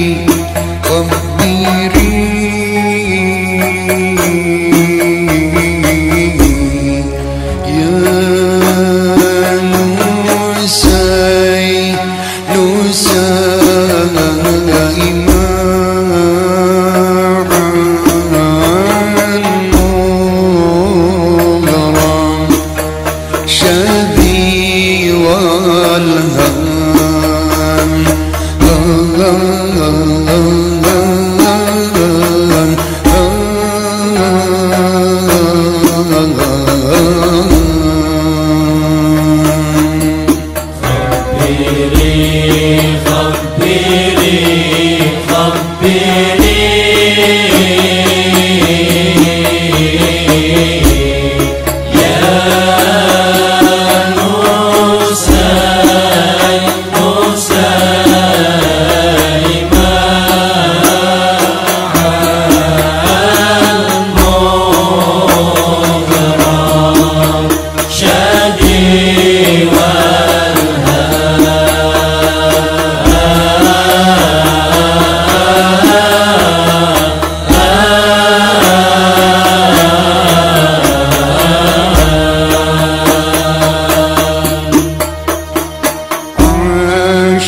You.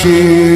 she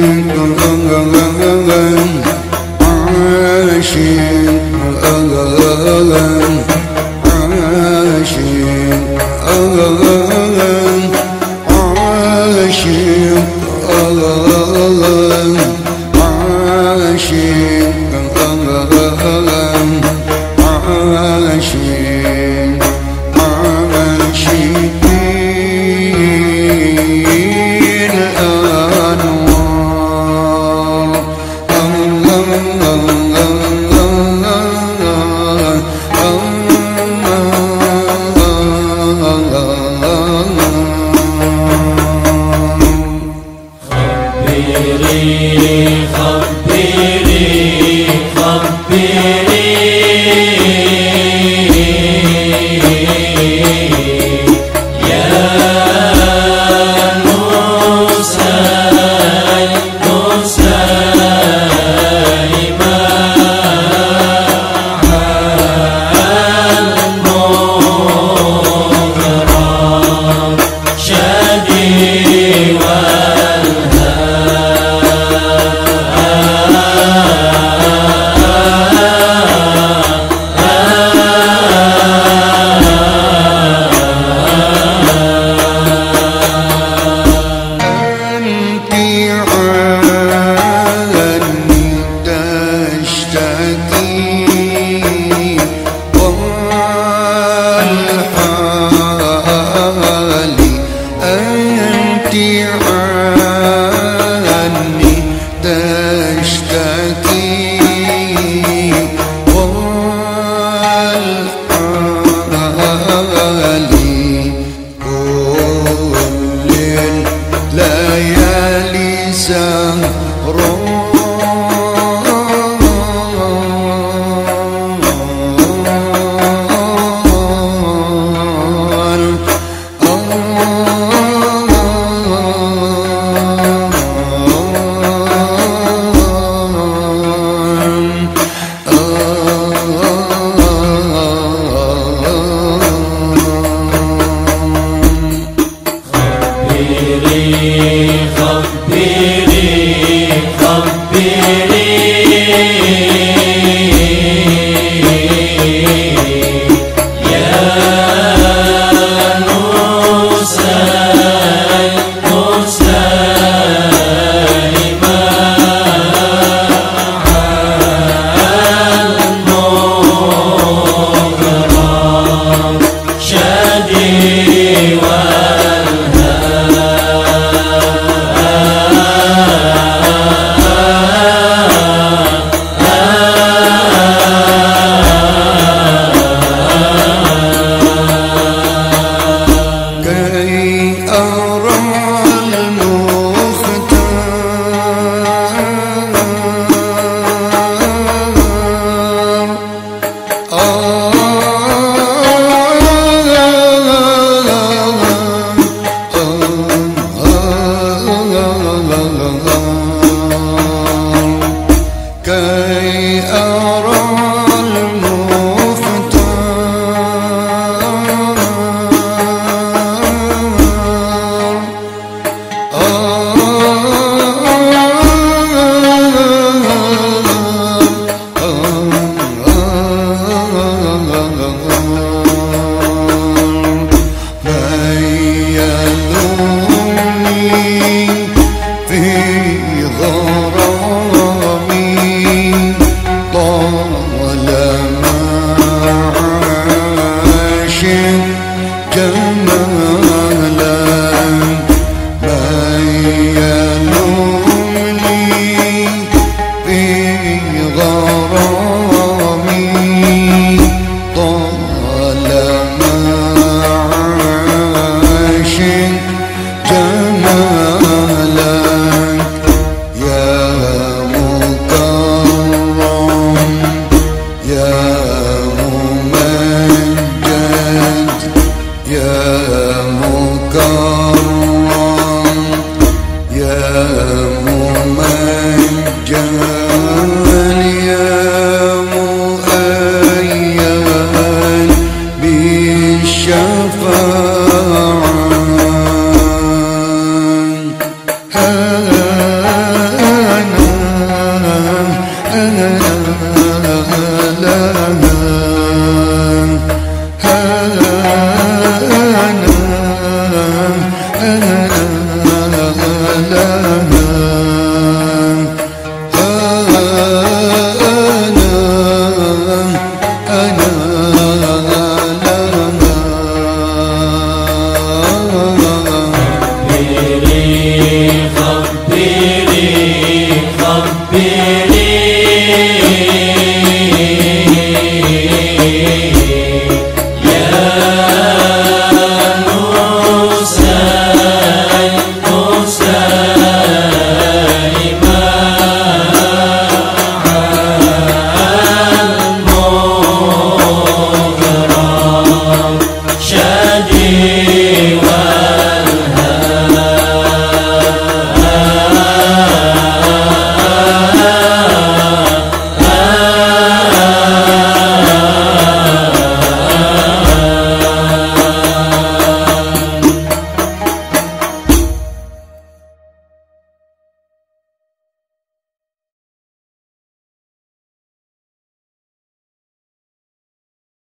شادي و la la la la Believe.